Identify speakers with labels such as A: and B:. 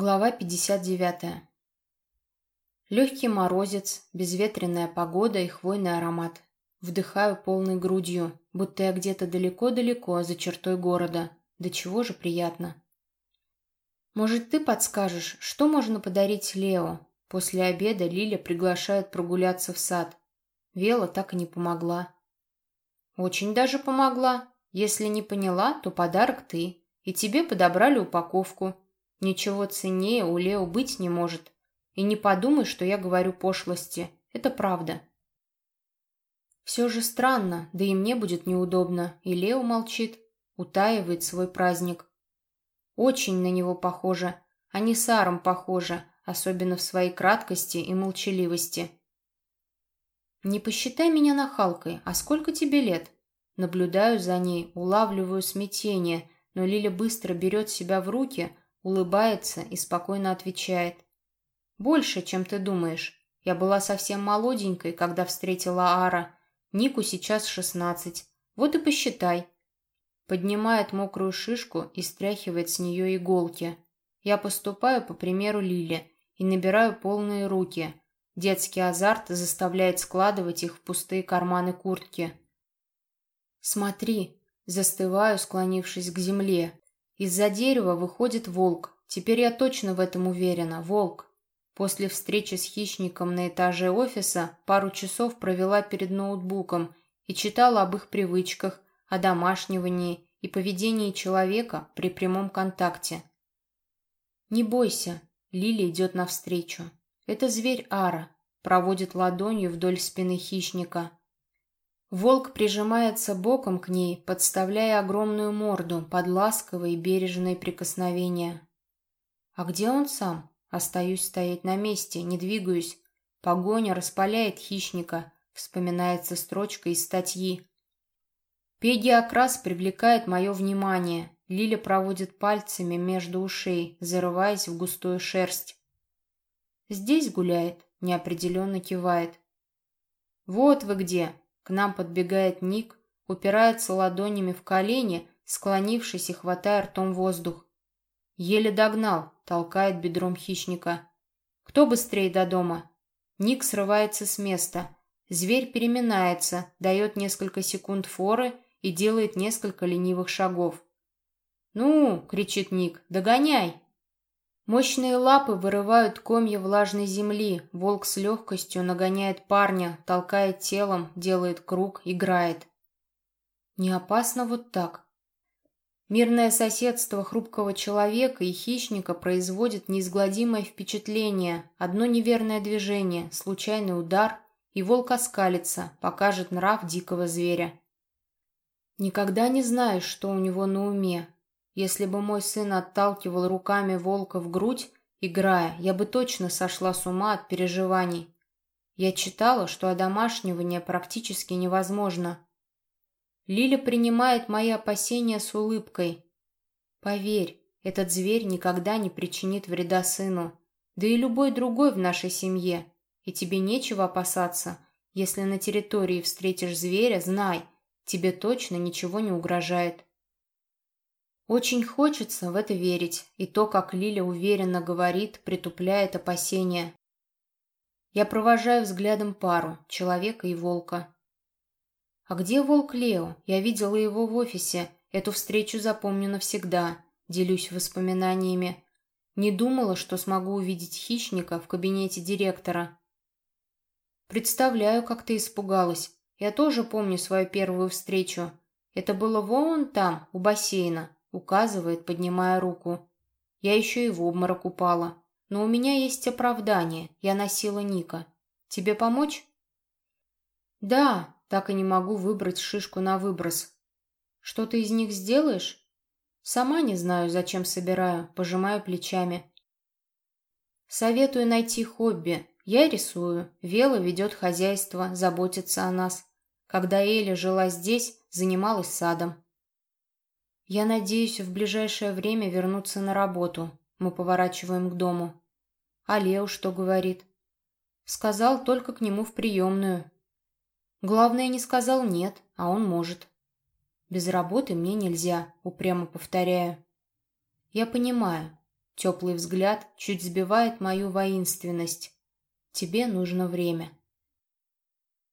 A: Глава 59. Легкий морозец, безветренная погода и хвойный аромат. Вдыхаю полной грудью, будто я где-то далеко-далеко за чертой города. Да чего же приятно. Может, ты подскажешь, что можно подарить Лео? После обеда Лиля приглашает прогуляться в сад. Вела так и не помогла. Очень даже помогла. Если не поняла, то подарок ты. И тебе подобрали упаковку. Ничего ценнее у Лео быть не может. И не подумай, что я говорю пошлости. Это правда. Все же странно, да и мне будет неудобно. И Лео молчит, утаивает свой праздник. Очень на него похоже. Они с Аром похожи, особенно в своей краткости и молчаливости. «Не посчитай меня нахалкой. А сколько тебе лет?» Наблюдаю за ней, улавливаю смятение, но Лиля быстро берет себя в руки – улыбается и спокойно отвечает. «Больше, чем ты думаешь. Я была совсем молоденькой, когда встретила Ара. Нику сейчас шестнадцать. Вот и посчитай». Поднимает мокрую шишку и стряхивает с нее иголки. Я поступаю по примеру Лили и набираю полные руки. Детский азарт заставляет складывать их в пустые карманы куртки. «Смотри», застываю, склонившись к земле. Из-за дерева выходит волк. Теперь я точно в этом уверена. Волк. После встречи с хищником на этаже офиса пару часов провела перед ноутбуком и читала об их привычках, о домашнивании и поведении человека при прямом контакте. «Не бойся», — Лили идет навстречу. «Это зверь Ара», — проводит ладонью вдоль спины хищника. Волк прижимается боком к ней, подставляя огромную морду под ласковые бережные прикосновения. А где он сам? Остаюсь стоять на месте, не двигаюсь. Погоня распаляет хищника, вспоминается строчка из статьи. Пеги окрас привлекает мое внимание. Лиля проводит пальцами между ушей, зарываясь в густую шерсть. «Здесь гуляет», — неопределенно кивает. «Вот вы где!» К нам подбегает Ник, упирается ладонями в колени, склонившись и хватая ртом воздух. Еле догнал, толкает бедром хищника. Кто быстрее до дома? Ник срывается с места. Зверь переминается, дает несколько секунд форы и делает несколько ленивых шагов. «Ну!» — кричит Ник. «Догоняй!» Мощные лапы вырывают комья влажной земли. Волк с легкостью нагоняет парня, толкает телом, делает круг, играет. Не опасно вот так. Мирное соседство хрупкого человека и хищника производит неизгладимое впечатление. Одно неверное движение, случайный удар, и волк оскалится, покажет нрав дикого зверя. Никогда не знаешь, что у него на уме, если бы мой сын отталкивал руками волка в грудь, играя, я бы точно сошла с ума от переживаний. Я читала, что одомашнивание практически невозможно. Лиля принимает мои опасения с улыбкой. Поверь, этот зверь никогда не причинит вреда сыну, да и любой другой в нашей семье. И тебе нечего опасаться. Если на территории встретишь зверя, знай, тебе точно ничего не угрожает. Очень хочется в это верить, и то, как Лиля уверенно говорит, притупляет опасения. Я провожаю взглядом пару, человека и волка. А где волк Лео? Я видела его в офисе. Эту встречу запомню навсегда. Делюсь воспоминаниями. Не думала, что смогу увидеть хищника в кабинете директора. Представляю, как ты испугалась. Я тоже помню свою первую встречу. Это было вон там, у бассейна. Указывает, поднимая руку. Я еще и в обморок упала. Но у меня есть оправдание. Я носила Ника. Тебе помочь? Да, так и не могу выбрать шишку на выброс. Что ты из них сделаешь? Сама не знаю, зачем собираю. Пожимаю плечами. Советую найти хобби. Я рисую. Вела ведет хозяйство, заботится о нас. Когда Эля жила здесь, занималась садом. «Я надеюсь в ближайшее время вернуться на работу». Мы поворачиваем к дому. А Лео что говорит? Сказал только к нему в приемную. Главное, не сказал нет, а он может. Без работы мне нельзя, упрямо повторяю. Я понимаю. Теплый взгляд чуть сбивает мою воинственность. Тебе нужно время.